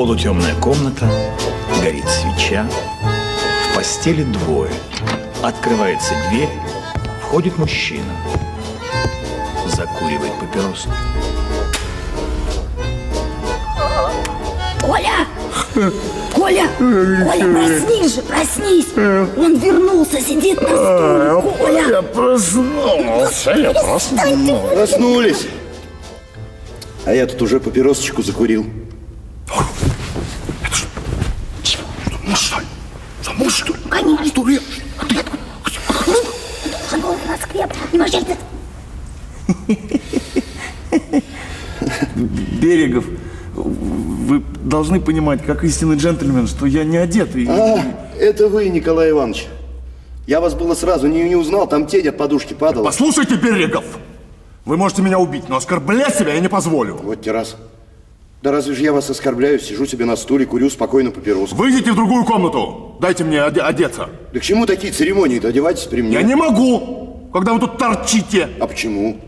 Полутемная комната, горит свеча, в постели двое. Открывается дверь, входит мужчина, закуривает папиросу. Коля! Коля! Коля, проснись же, проснись! Он вернулся, сидит на стуле, Коля! Я проснулся, я проснулся. Проснулись. А я тут уже папиросочку закурил. Ну что, забыл, что ли? Конечно. Что ли? Он был в Москве, и вообще Берегов, вы должны понимать, как истинный джентльмен, что я не одет. И... А, это вы, Николай Иванович. Я вас было сразу не, не узнал, там тень от подушки падала. Послушайте, Берегов, вы можете меня убить, но оскорблять себя я не позволю. Вот те раз. Да разве же я вас оскорбляю? Сижу себе на стуле, курю спокойно папироску. Выйдите в другую комнату, дайте мне оде- одеться. Да к чему такие церемонии-то? Одевайтесь при мне. Я не могу, когда вы тут торчите. А почему?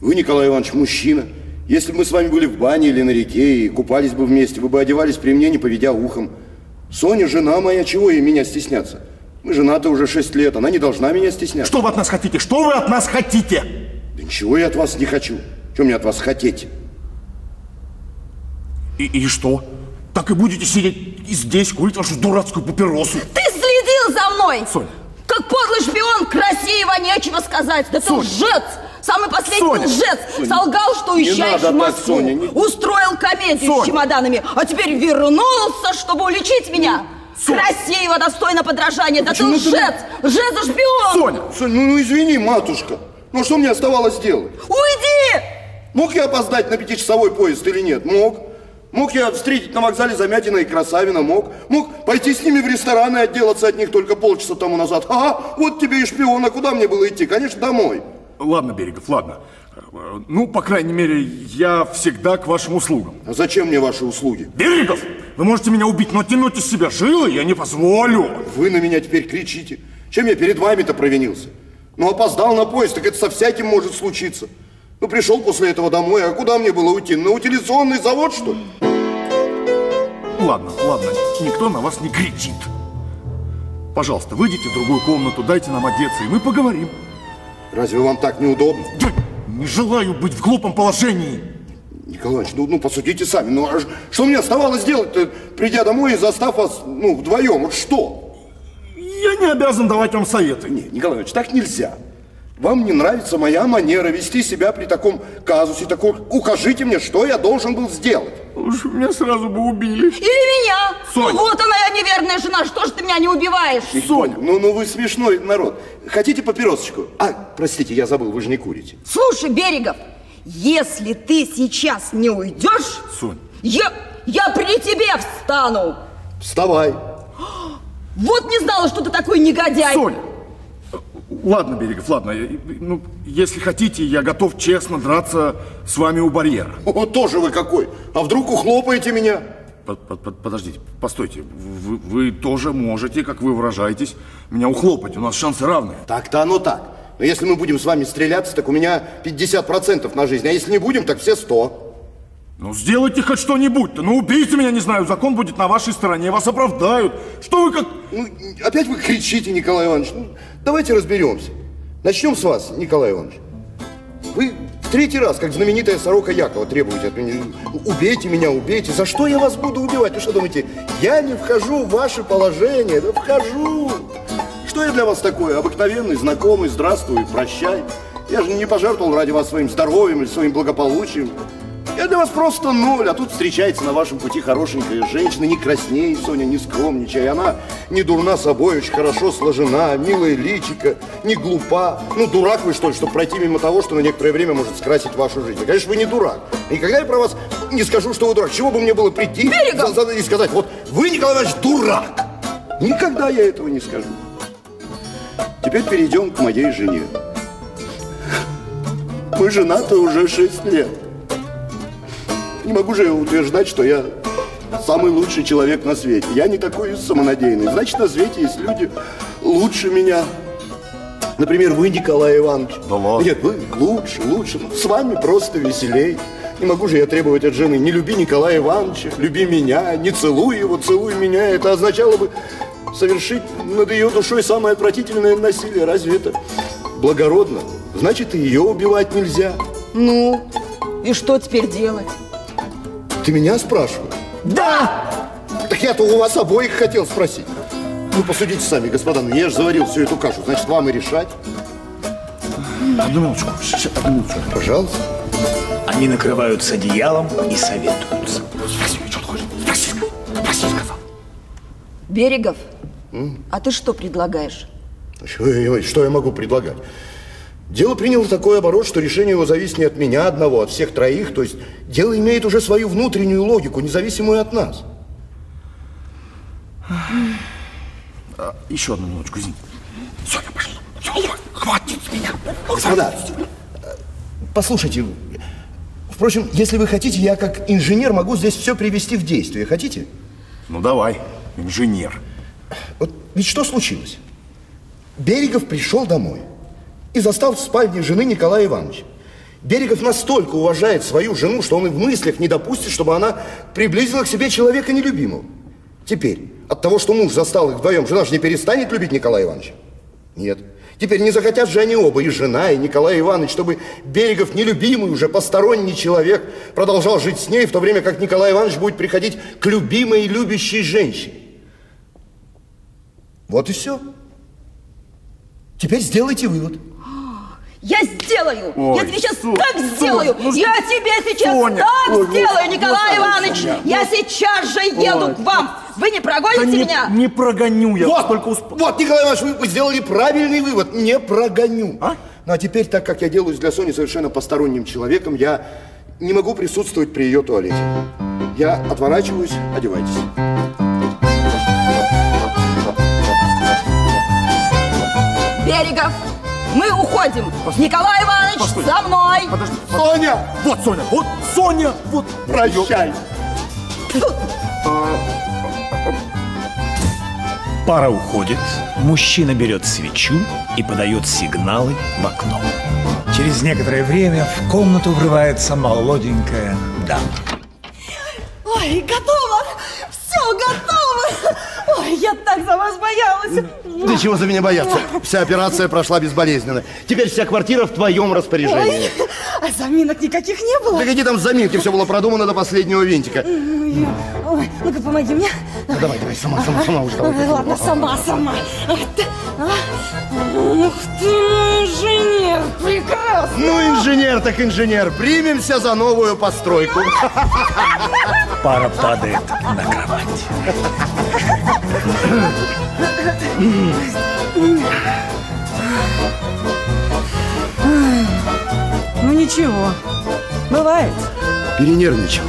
Вы, Николай Иванович, мужчина. Если бы мы с вами были в бане или на реке и купались бы вместе, вы бы одевались при мне, не поведя ухом. Соня, жена моя, чего ей меня стесняться? Мы женаты уже шесть лет, она не должна меня стесняться. Что вы от нас хотите? Что вы от нас хотите? Да ничего я от вас не хочу. Что мне от вас хотеть? И, и что? Так и будете сидеть и здесь, курить вашу дурацкую папиросу? Ты следил за мной! Соня. Как подлый шпион, красиво, нечего сказать. Да ты Соня. лжец! Самый последний Соня. лжец! Солгал, что уезжаешь в Москву. Соня, не- Устроил комедию Соня. с чемоданами, а теперь вернулся, чтобы уличить меня. Соня. Красиво, достойно подражания. Да ты Почему ты- лжец! Лжец и шпион! Соня, Сонь, ну, ну извини, матушка. Ну что мне оставалось делать? Уйди! Мог я опоздать на пятичасовой поезд или нет? Мог. Мог я встретить на вокзале Замятина и Красавина? Мог. Мог пойти с ними в ресторан и отделаться от них только полчаса тому назад. Ага, вот тебе и шпион. А куда мне было идти? Конечно, домой. ладно, Берегов, ладно. Ну, по крайней мере, я всегда к вашим услугам. А зачем мне ваши услуги? Берегов, вы можете меня убить, но тянуть из себя жилы я не позволю. Вы на меня теперь кричите. Чем я перед вами-то провинился? Ну, опоздал на поезд, так это со всяким может случиться. Ну, пришел после этого домой, а куда мне было уйти? На утилизационный завод, что ли? Ладно, ладно, никто на вас не кричит. Пожалуйста, выйдите в другую комнату, дайте нам одеться, и мы поговорим. Разве вам так неудобно? Я не желаю быть в глупом положении. Николай Иванович, ну, ну посудите сами. Ну, а что мне оставалось делать, придя домой и застав вас, ну, вдвоем? Вот что? Я не обязан давать вам советы. Нет, Николай Иванович, так нельзя. Вам не нравится моя манера вести себя при таком казусе. Такой, укажите мне, что я должен был сделать. Уж меня сразу бы убили. Или меня! Соня. Ну, вот она, я неверная жена, что ж ты меня не убиваешь? Соня, ну, ну вы смешной народ. Хотите папиросочку? А, простите, я забыл, вы же не курите. Слушай, Берегов, если ты сейчас не уйдешь, Сонь. я, я при тебе встану. Вставай. Вот не знала, что ты такой негодяй. Соня, ладно, Берегов, ладно. я- Ну, если хотите, я готов честно драться с вами у барьера. О, тоже вы какой. А вдруг ухлопаете меня? Под- под- под- Подождите, постойте. Вы, вы тоже можете, как вы выражаетесь, меня ухлопать. У нас шансы равные. Так-то оно так. Но если мы будем с вами стреляться, так у меня 50% на жизнь. А если не будем, так все 100. Ну, сделайте хоть что-нибудь-то. Ну, убейте меня, не знаю, закон будет на вашей стороне, вас оправдают. Что вы как... Ну, опять вы кричите, Николай Иванович. Ну, давайте разберемся. Начнем с вас, Николай Иванович. Вы в третий раз, как знаменитая сорока Якова, требуете от меня. Убейте меня, убейте. За что я вас буду убивать? Вы что думаете, я не вхожу в ваше положение? Да вхожу. Что я для вас такое? Обыкновенный, знакомый, здравствуй, прощай. Я же не пожертвовал ради вас своим здоровьем или своим благополучием. Я для вас просто ноль, а тут встречается на вашем пути хорошенькая женщина, не красней, Соня, не скромничай. Она не дурна собой, очень хорошо сложена, милая личика, не глупа. Ну, дурак вы, что ли, чтобы пройти мимо того, что на некоторое время может скрасить вашу жизнь. Конечно, вы не дурак. Никогда я про вас не скажу, что вы дурак. Чего бы мне было прийти за- за- и сказать, вот вы, Николай Иванович, дурак. Никогда я этого не скажу. Теперь перейдем к моей жене. Мы женаты уже шесть лет. Не могу же я утверждать, что я самый лучший человек на свете. Я не такой самонадеянный. Значит, на свете есть люди лучше меня. Например, вы, Николай Иванович. Да ладно. Нет, вы лучше, лучше. Ну, С вами просто веселей. Не могу же я требовать от жены, не люби Николая Ивановича, люби меня, не целуй его, целуй меня. Это означало бы совершить над ее душой самое отвратительное насилие. Разве это благородно? Значит, и ее убивать нельзя. Ну, и что теперь делать? Ты меня спрашиваешь? Да! Так я-то у вас обоих хотел спросить. Ну, посудите сами, господа, ну я же заварил всю эту кашу, значит, вам и решать. Одну минуточку, щас, одну минуточку. Пожалуйста. Они накрываются одеялом и советуются. Спроси, что ты хочешь? Спроси, спроси, сказал. Берегов, а ты что предлагаешь? Что я, что я могу предлагать? Дело приняло такой оборот, что решение его зависит не от меня одного, а от всех троих. То есть дело имеет уже свою внутреннюю логику, независимую от нас. А, еще одну минуточку, извини. Соня, пошла. Все, хватит с меня. Господа, послушайте, впрочем, если вы хотите, я как инженер могу здесь все привести в действие. Хотите? Ну давай, инженер. Вот ведь что случилось? Берегов пришел домой и застал в спальне жены Николая Ивановича. Берегов настолько уважает свою жену, что он и в мыслях не допустит, чтобы она приблизила к себе человека нелюбимого. Теперь, от того, что муж застал их вдвоем, жена же не перестанет любить Николая Ивановича? Нет. Теперь не захотят же они оба, и жена, и Николай Иванович, чтобы Берегов, нелюбимый уже посторонний человек, продолжал жить с ней, в то время как Николай Иванович будет приходить к любимой и любящей женщине. Вот и все. Теперь сделайте вывод. Я сделаю! Ой, я тебе сейчас Со- так сделаю! ну я тебе сейчас Соня, так ой, ну, сделаю, Николай ну, Иванович! Соня, я сейчас же еду Ой, к вам! Вы не Да прогоните не, меня? не прогоню я, Вот, только усп... вот, Николай Иванович, вы- вы сделали правильный вывод. Не прогоню. А? Ну, а теперь, так как я делаюсь для Сони совершенно посторонним человеком, я не могу присутствовать при ее туалете. Я отворачиваюсь, одевайтесь. Берегов, мы уходим! Николай Иванович, Постой. за мной! Подожди, Соня, Вот Соня, вот Соня, вот. прощай. Пара уходит, мужчина берет свечу и подает сигналы в окно. Через некоторое время в комнату врывается молоденькая дама. Ой, готово! Все готово! Ой, я так за вас боялась! Да чего за меня бояться? Вся операция прошла безболезненно. Теперь вся квартира в твоем распоряжении. Ой, а заминок никаких не было? Да какие там заминки, все было продумано до последнего винтика. Ой, ну-ка помоги мне. Ну, давай, давай, сама, сама, сама уж давай. Ой, ладно, сама, сама. А? Ух ты, мой инженер, прекрасно! Ну, инженер так инженер, примемся за новую постройку. Пара падает на кровать. Ну ничего, бывает. Перенервничал.